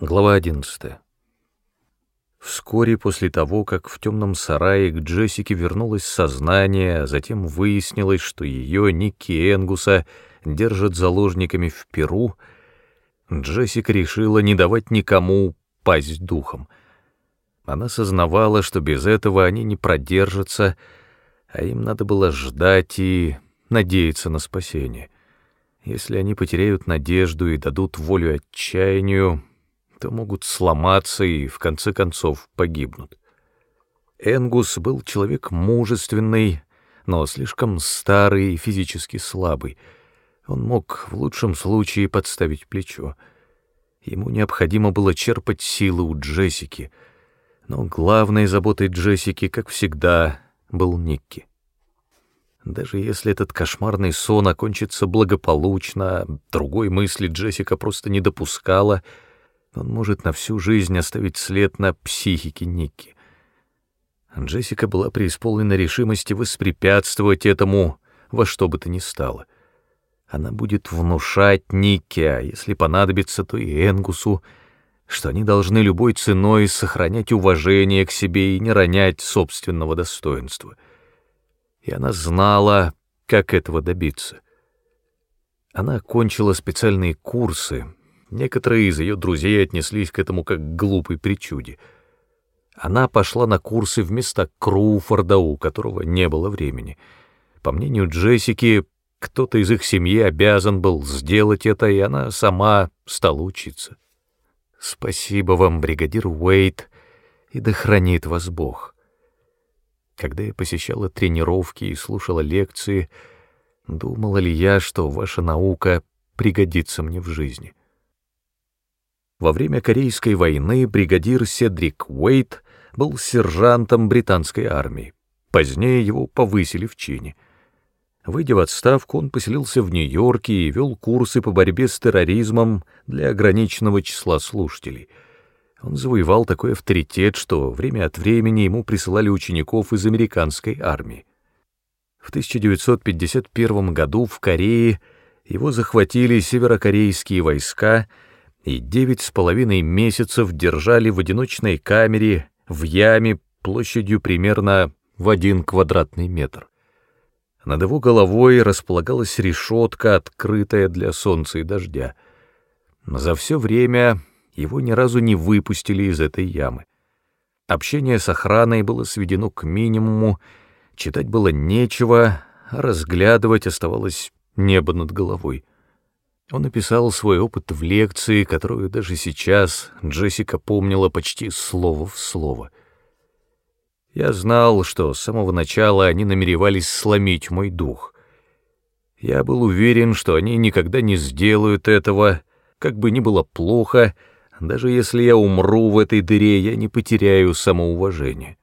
Глава 11. Вскоре после того, как в темном сарае к Джессике вернулось сознание, затем выяснилось, что ее, Никки Энгуса, держат заложниками в Перу, Джессика решила не давать никому пасть духом. Она сознавала, что без этого они не продержатся, а им надо было ждать и надеяться на спасение. Если они потеряют надежду и дадут волю отчаянию, то могут сломаться и, в конце концов, погибнут. Энгус был человек мужественный, но слишком старый и физически слабый. Он мог в лучшем случае подставить плечо. Ему необходимо было черпать силы у Джессики, но главной заботой Джессики, как всегда, был Никки. Даже если этот кошмарный сон окончится благополучно, другой мысли Джессика просто не допускала — он может на всю жизнь оставить след на психике Никки. Джессика была преисполнена решимости воспрепятствовать этому во что бы то ни стало. Она будет внушать Никки, а если понадобится, то и Энгусу, что они должны любой ценой сохранять уважение к себе и не ронять собственного достоинства. И она знала, как этого добиться. Она окончила специальные курсы, Некоторые из ее друзей отнеслись к этому как к глупой причуде. Она пошла на курсы вместо Круфорда, у которого не было времени. По мнению Джессики, кто-то из их семьи обязан был сделать это, и она сама стала учиться. Спасибо вам, бригадир Уэйт, и да хранит вас Бог. Когда я посещала тренировки и слушала лекции, думала ли я, что ваша наука пригодится мне в жизни? Во время Корейской войны бригадир Седрик Уэйт был сержантом британской армии. Позднее его повысили в чине. Выйдя в отставку, он поселился в Нью-Йорке и вел курсы по борьбе с терроризмом для ограниченного числа слушателей. Он завоевал такой авторитет, что время от времени ему присылали учеников из американской армии. В 1951 году в Корее его захватили северокорейские войска — и девять с половиной месяцев держали в одиночной камере в яме площадью примерно в один квадратный метр. Над его головой располагалась решетка, открытая для солнца и дождя. За все время его ни разу не выпустили из этой ямы. Общение с охраной было сведено к минимуму, читать было нечего, а разглядывать оставалось небо над головой. Он описал свой опыт в лекции, которую даже сейчас Джессика помнила почти слово в слово. Я знал, что с самого начала они намеревались сломить мой дух. Я был уверен, что они никогда не сделают этого, как бы ни было плохо, даже если я умру в этой дыре, я не потеряю самоуважение.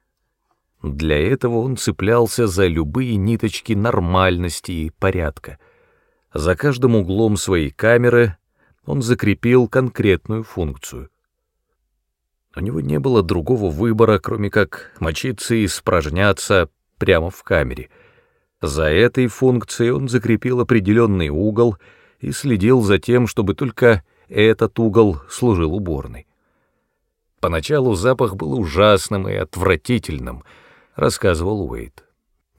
Для этого он цеплялся за любые ниточки нормальности и порядка — за каждым углом своей камеры он закрепил конкретную функцию. У него не было другого выбора, кроме как мочиться и испражняться прямо в камере. За этой функцией он закрепил определенный угол и следил за тем, чтобы только этот угол служил уборной. Поначалу запах был ужасным и отвратительным, рассказывал Уэйт.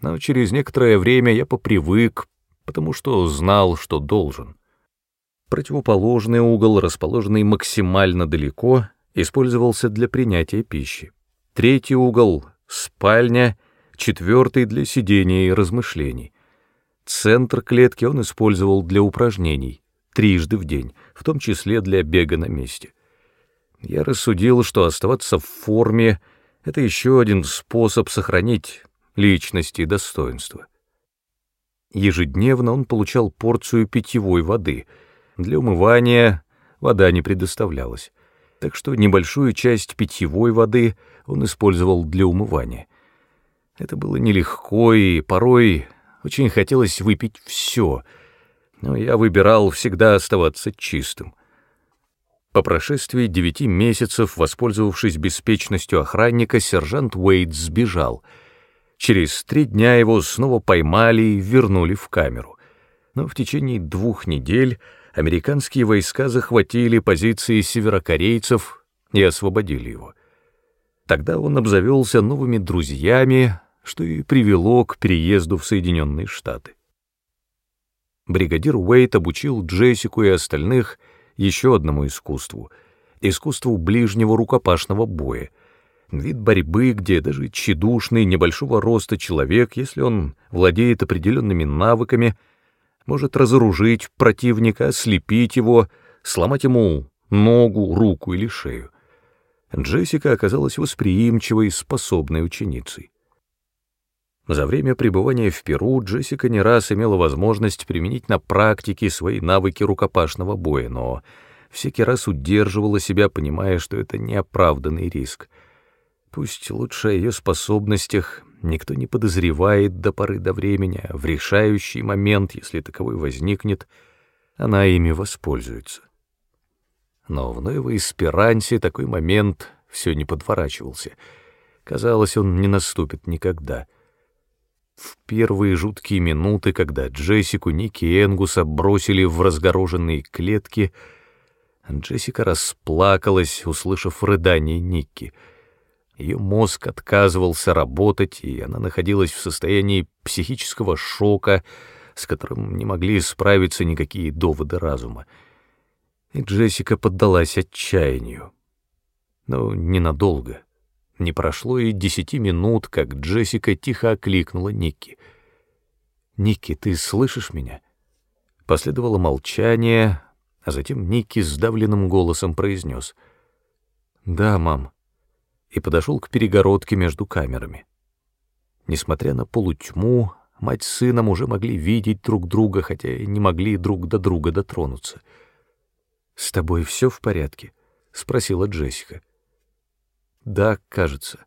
Но через некоторое время я попривык, потому что знал, что должен. Противоположный угол, расположенный максимально далеко, использовался для принятия пищи. Третий угол — спальня, четвертый — для сидения и размышлений. Центр клетки он использовал для упражнений, трижды в день, в том числе для бега на месте. Я рассудил, что оставаться в форме — это еще один способ сохранить личность и достоинство. Ежедневно он получал порцию питьевой воды. Для умывания вода не предоставлялась, так что небольшую часть питьевой воды он использовал для умывания. Это было нелегко, и порой очень хотелось выпить все, но я выбирал всегда оставаться чистым. По прошествии девяти месяцев, воспользовавшись беспечностью охранника, сержант Уэйд сбежал — Через три дня его снова поймали и вернули в камеру. Но в течение двух недель американские войска захватили позиции северокорейцев и освободили его. Тогда он обзавелся новыми друзьями, что и привело к переезду в Соединенные Штаты. Бригадир Уэйт обучил Джессику и остальных еще одному искусству — искусству ближнего рукопашного боя, вид борьбы, где даже тщедушный, небольшого роста человек, если он владеет определенными навыками, может разоружить противника, ослепить его, сломать ему ногу, руку или шею. Джессика оказалась восприимчивой, способной ученицей. За время пребывания в Перу Джессика не раз имела возможность применить на практике свои навыки рукопашного боя, но всякий раз удерживала себя, понимая, что это неоправданный риск. Пусть лучше о ее способностях никто не подозревает до поры до времени, а в решающий момент, если таковой возникнет, она ими воспользуется. Но в Новой Эсперансе такой момент все не подворачивался. Казалось, он не наступит никогда. В первые жуткие минуты, когда Джессику, Ники и Энгуса бросили в разгороженные клетки, Джессика расплакалась, услышав рыдание Никки. Ее мозг отказывался работать, и она находилась в состоянии психического шока, с которым не могли справиться никакие доводы разума и Джессика поддалась отчаянию. Но ненадолго. Не прошло и десяти минут, как Джессика тихо окликнула Никки. «Никки, ты слышишь меня?» Последовало молчание, а затем Никки сдавленным голосом произнес. «Да, мам», и подошел к перегородке между камерами. Несмотря на полутьму, мать с сыном уже могли видеть друг друга, хотя и не могли друг до друга дотронуться — «С тобой все в порядке?» — спросила Джессика. «Да, кажется».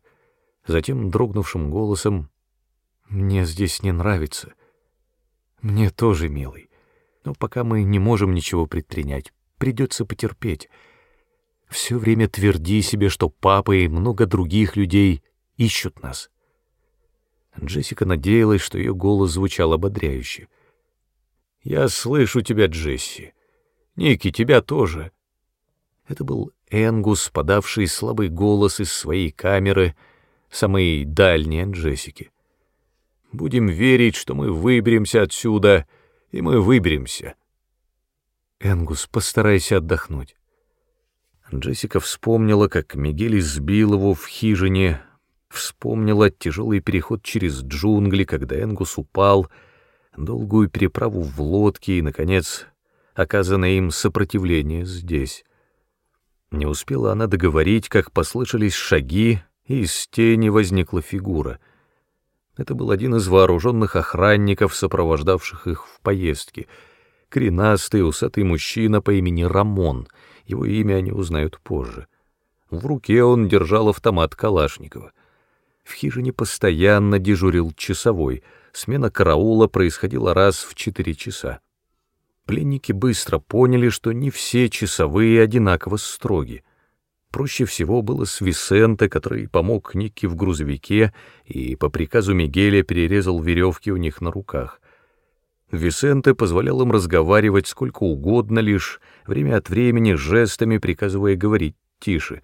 Затем дрогнувшим голосом «Мне здесь не нравится». «Мне тоже, милый. Но пока мы не можем ничего предпринять, придется потерпеть. Все время тверди себе, что папа и много других людей ищут нас». Джессика надеялась, что ее голос звучал ободряюще. «Я слышу тебя, Джесси. Ники, тебя тоже. Это был Энгус, подавший слабый голос из своей камеры, самой дальней от Джессики. Будем верить, что мы выберемся отсюда, и мы выберемся. Энгус, постарайся отдохнуть. Джессика вспомнила, как Мигель избил его в хижине, вспомнила тяжелый переход через джунгли, когда Энгус упал, долгую переправу в лодке и, наконец, оказанное им сопротивление здесь. Не успела она договорить, как послышались шаги, и из тени возникла фигура. Это был один из вооруженных охранников, сопровождавших их в поездке. Коренастый, усатый мужчина по имени Рамон. Его имя они узнают позже. В руке он держал автомат Калашникова. В хижине постоянно дежурил часовой. Смена караула происходила раз в четыре часа. Пленники быстро поняли, что не все часовые одинаково строги. Проще всего было с Висенте, который помог Никке в грузовике и по приказу Мигеля перерезал веревки у них на руках. Висенте позволял им разговаривать сколько угодно, лишь время от времени жестами приказывая говорить тише.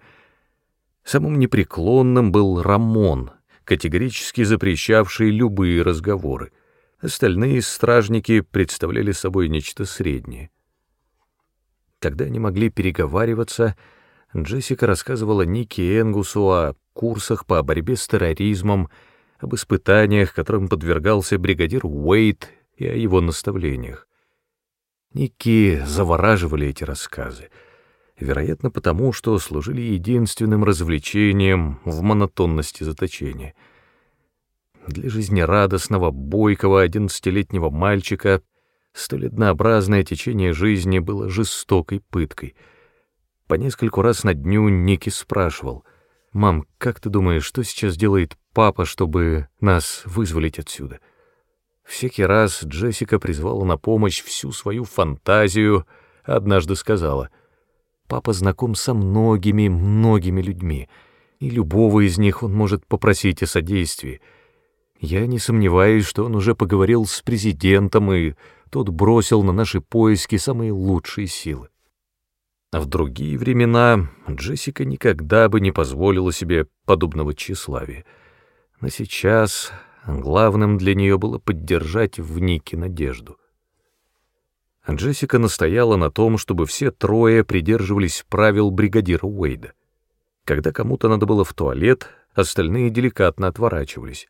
Самым непреклонным был Рамон, категорически запрещавший любые разговоры. Остальные стражники представляли собой нечто среднее. Когда они могли переговариваться, Джессика рассказывала Нике Энгусу о курсах по борьбе с терроризмом, об испытаниях, которым подвергался бригадир Уэйт и о его наставлениях. Ники завораживали эти рассказы, вероятно, потому что служили единственным развлечением в монотонности заточения — для жизнерадостного, бойкого одиннадцатилетнего мальчика столь однообразное течение жизни было жестокой пыткой. По нескольку раз на дню Ники спрашивал, «Мам, как ты думаешь, что сейчас делает папа, чтобы нас вызволить отсюда?» Всякий раз Джессика призвала на помощь всю свою фантазию, однажды сказала, «Папа знаком со многими, многими людьми, и любого из них он может попросить о содействии». Я не сомневаюсь, что он уже поговорил с президентом, и тот бросил на наши поиски самые лучшие силы. А в другие времена Джессика никогда бы не позволила себе подобного тщеславия. Но сейчас главным для нее было поддержать в Нике надежду. Джессика настояла на том, чтобы все трое придерживались правил бригадира Уэйда. Когда кому-то надо было в туалет, остальные деликатно отворачивались.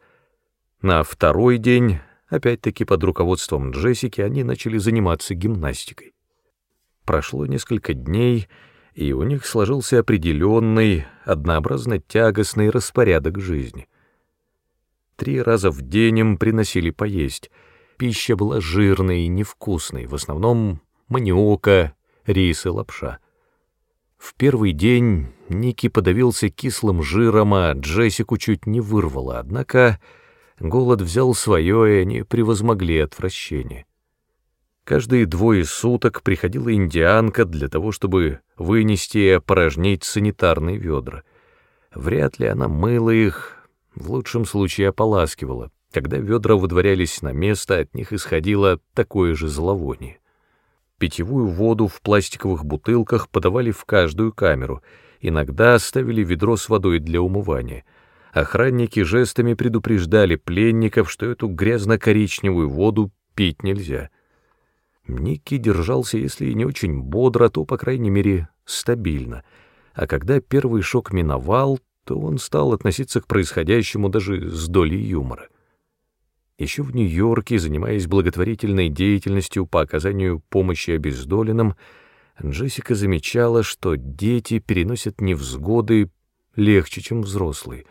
На второй день, опять-таки под руководством Джессики, они начали заниматься гимнастикой. Прошло несколько дней, и у них сложился определенный, однообразно тягостный распорядок жизни. Три раза в день им приносили поесть. Пища была жирной и невкусной, в основном маниока, рис и лапша. В первый день Ники подавился кислым жиром, а Джессику чуть не вырвало, однако голод взял свое, и они превозмогли отвращение. Каждые двое суток приходила индианка для того, чтобы вынести и опорожнить санитарные ведра. Вряд ли она мыла их, в лучшем случае ополаскивала. Когда ведра выдворялись на место, от них исходило такое же зловоние. Питьевую воду в пластиковых бутылках подавали в каждую камеру, иногда ставили ведро с водой для умывания. Охранники жестами предупреждали пленников, что эту грязно-коричневую воду пить нельзя — Никки держался, если и не очень бодро, то, по крайней мере, стабильно. А когда первый шок миновал, то он стал относиться к происходящему даже с долей юмора. Еще в Нью-Йорке, занимаясь благотворительной деятельностью по оказанию помощи обездоленным, Джессика замечала, что дети переносят невзгоды легче, чем взрослые.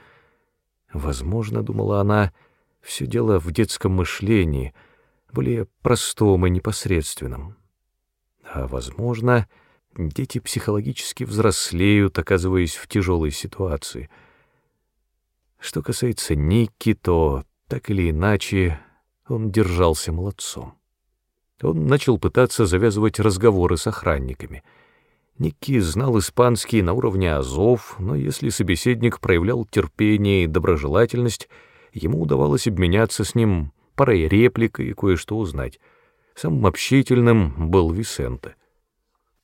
Возможно, думала она, все дело в детском мышлении — более простом и непосредственном. А, возможно, дети психологически взрослеют, оказываясь в тяжелой ситуации. Что касается Никки, то, так или иначе, он держался молодцом. Он начал пытаться завязывать разговоры с охранниками. Никки знал испанский на уровне азов, но если собеседник проявлял терпение и доброжелательность, ему удавалось обменяться с ним парой реплик и кое-что узнать. Самым общительным был Висенте.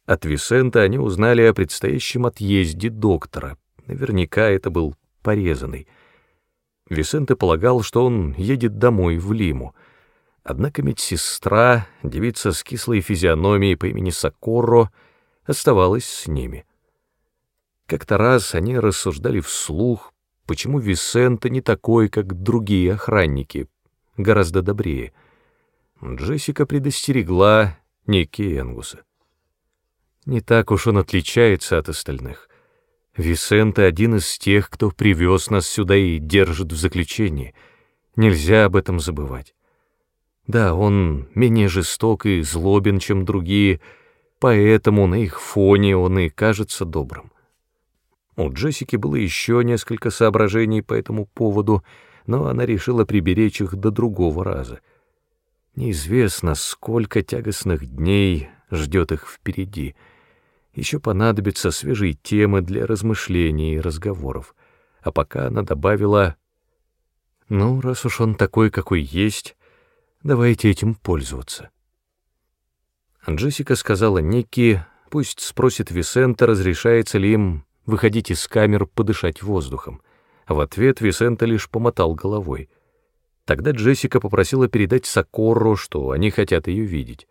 От Висента они узнали о предстоящем отъезде доктора. Наверняка это был порезанный. Висенте полагал, что он едет домой, в Лиму. Однако медсестра, девица с кислой физиономией по имени Сокорро, оставалась с ними. Как-то раз они рассуждали вслух, почему Висенте не такой, как другие охранники, гораздо добрее. Джессика предостерегла Ники Энгуса. Не так уж он отличается от остальных. Висенте один из тех, кто привез нас сюда и держит в заключении. Нельзя об этом забывать. Да, он менее жесток и злобен, чем другие, поэтому на их фоне он и кажется добрым. У Джессики было еще несколько соображений по этому поводу — но она решила приберечь их до другого раза. Неизвестно, сколько тягостных дней ждет их впереди. Еще понадобятся свежие темы для размышлений и разговоров. А пока она добавила, «Ну, раз уж он такой, какой есть, давайте этим пользоваться». Джессика сказала Никки, пусть спросит Висента, разрешается ли им выходить из камер подышать воздухом. В ответ Висента лишь помотал головой. Тогда Джессика попросила передать Сокорро, что они хотят ее видеть.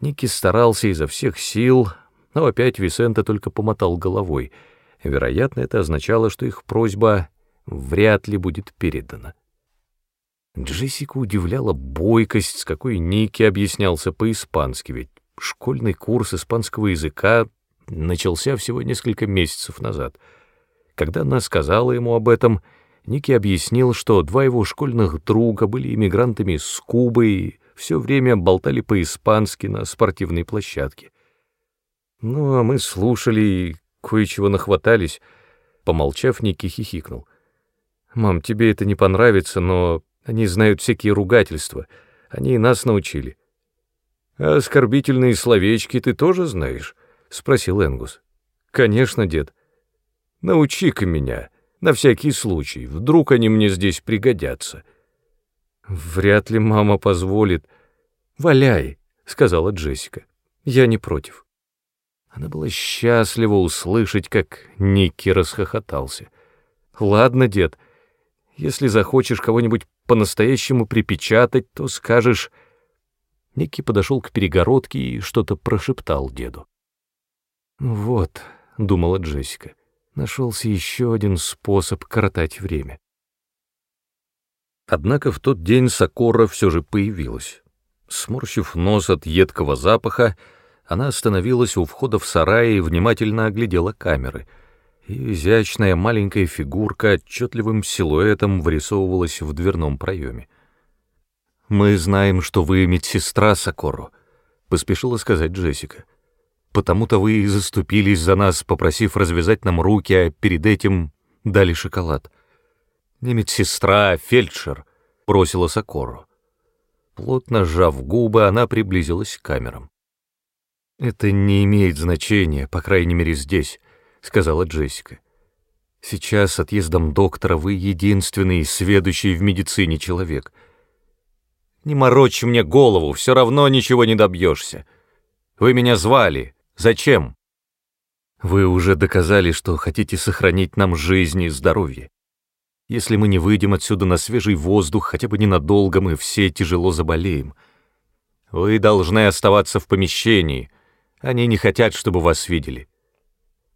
Ники старался изо всех сил, но опять Висента только помотал головой. Вероятно, это означало, что их просьба вряд ли будет передана. Джессика удивляла бойкость, с какой Ники объяснялся по-испански, ведь школьный курс испанского языка начался всего несколько месяцев назад — когда она сказала ему об этом, Ники объяснил, что два его школьных друга были иммигрантами с Кубы и все время болтали по-испански на спортивной площадке. Ну, а мы слушали и кое-чего нахватались. Помолчав, Ники хихикнул. «Мам, тебе это не понравится, но они знают всякие ругательства. Они и нас научили». «А оскорбительные словечки ты тоже знаешь?» — спросил Энгус. «Конечно, дед. Научи-ка меня, на всякий случай, вдруг они мне здесь пригодятся. Вряд ли мама позволит. Валяй, сказала Джессика. Я не против. Она была счастлива услышать, как Никки расхохотался. Ладно, дед, если захочешь кого-нибудь по-настоящему припечатать, то скажешь... Никки подошел к перегородке и что-то прошептал деду. «Ну «Вот», — думала Джессика, — нашелся еще один способ коротать время. Однако в тот день Сокора все же появилась. Сморщив нос от едкого запаха, она остановилась у входа в сарай и внимательно оглядела камеры. И изящная маленькая фигурка отчетливым силуэтом вырисовывалась в дверном проеме. «Мы знаем, что вы медсестра, Сокоро», — поспешила сказать Джессика. «Потому-то вы и заступились за нас, попросив развязать нам руки, а перед этим дали шоколад». «Не медсестра, а фельдшер», — бросила Сокоро. Плотно сжав губы, она приблизилась к камерам. «Это не имеет значения, по крайней мере здесь», — сказала Джессика. «Сейчас отъездом доктора вы единственный сведущий в медицине человек — не морочь мне голову, все равно ничего не добьешься. Вы меня звали. Зачем? Вы уже доказали, что хотите сохранить нам жизнь и здоровье. Если мы не выйдем отсюда на свежий воздух, хотя бы ненадолго, мы все тяжело заболеем. Вы должны оставаться в помещении. Они не хотят, чтобы вас видели.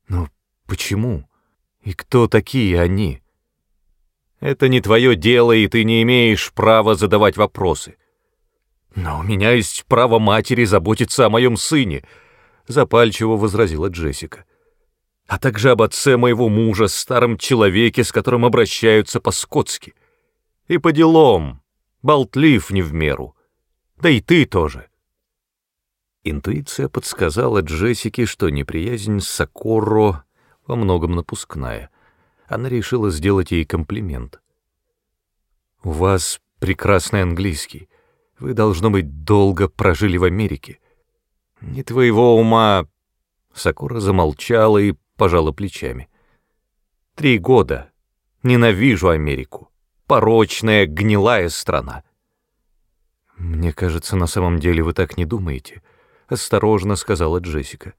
Но почему? И кто такие они? Это не твое дело, и ты не имеешь права задавать вопросы. Но у меня есть право матери заботиться о моем сыне, запальчиво возразила Джессика. А также об отце моего мужа, старом человеке, с которым обращаются по-скотски. И по делам, болтлив не в меру. Да и ты тоже. Интуиция подсказала Джессике, что неприязнь с Сокоро во многом напускная она решила сделать ей комплимент. «У вас прекрасный английский. Вы, должно быть, долго прожили в Америке. Не твоего ума...» Сакура замолчала и пожала плечами. «Три года. Ненавижу Америку. Порочная, гнилая страна». «Мне кажется, на самом деле вы так не думаете», — осторожно сказала Джессика.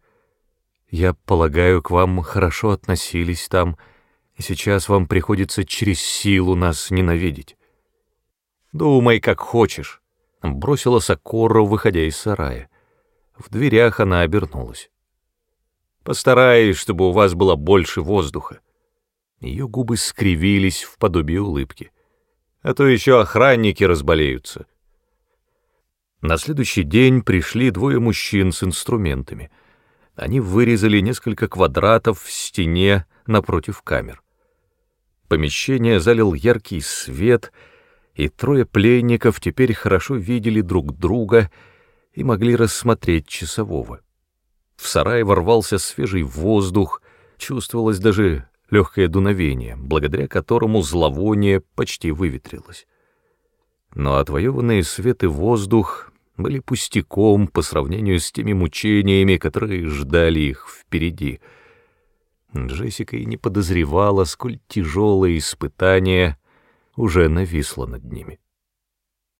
«Я полагаю, к вам хорошо относились там, — и сейчас вам приходится через силу нас ненавидеть. Думай, как хочешь, — бросила Сокора, выходя из сарая. В дверях она обернулась. Постараюсь, чтобы у вас было больше воздуха. Ее губы скривились в подобие улыбки. А то еще охранники разболеются. На следующий день пришли двое мужчин с инструментами. Они вырезали несколько квадратов в стене напротив камер. Помещение залил яркий свет, и трое пленников теперь хорошо видели друг друга и могли рассмотреть часового. В сарай ворвался свежий воздух, чувствовалось даже легкое дуновение, благодаря которому зловоние почти выветрилось. Но отвоеванные свет и воздух были пустяком по сравнению с теми мучениями, которые ждали их впереди — Джессика и не подозревала, сколь тяжелое испытание уже нависло над ними.